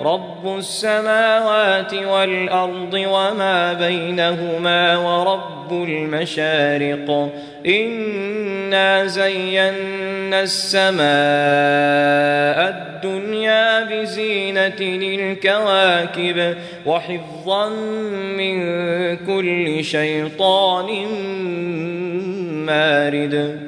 رب السماوات والارض وما بينهما ورب المشارق انا زينا السماء الدنيا بزينه للكواكب وحفظا من كل شيطان مارد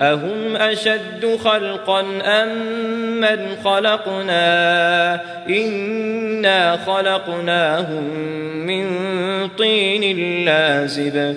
أهم أشد خلقا أم من خلقنا؟ إنا خلقناهم من طين لازب.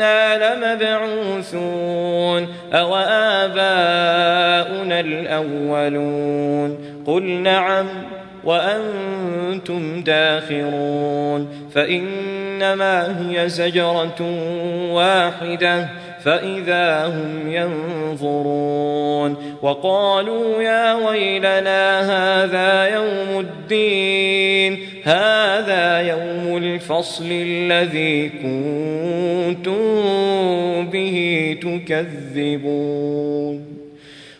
أإنا لمبعوثون أو آباؤنا الأولون قل نعم وأنتم داخرون فإنما هي زجرة واحدة فإذا هم ينظرون وقالوا يا ويلنا هذا يوم الدين هذا يوم الفصل الذي كنتم به تكذبون.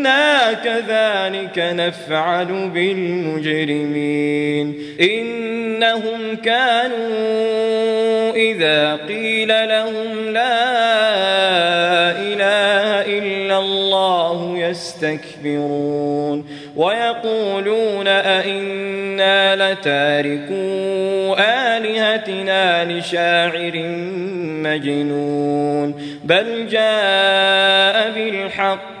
إنا كذلك نفعل بالمجرمين إنهم كانوا إذا قيل لهم لا إله إلا الله يستكبرون ويقولون أئنا لتاركو آلهتنا لشاعر مجنون بل جاء بالحق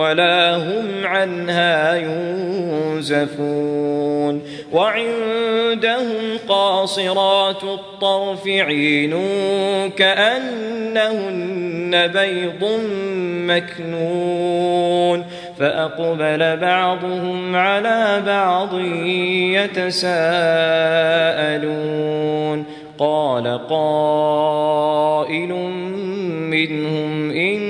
ولا هم عنها ينزفون. وعندهم قاصرات الطرف عين كأنهن بيض مكنون. فأقبل بعضهم على بعض يتساءلون. قال قائل منهم إني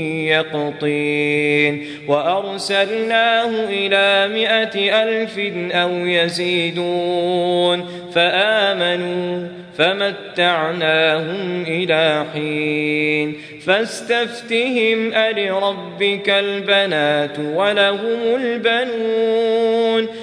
يقطين. وأرسلناه إلى مائة ألف أو يزيدون. فآمنوا فمتعناهم إلى حين. فاستفتهم ألربك البنات ولهم البنون.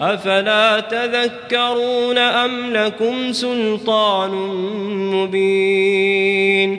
أفلا تذكرون أم لكم سلطان مبين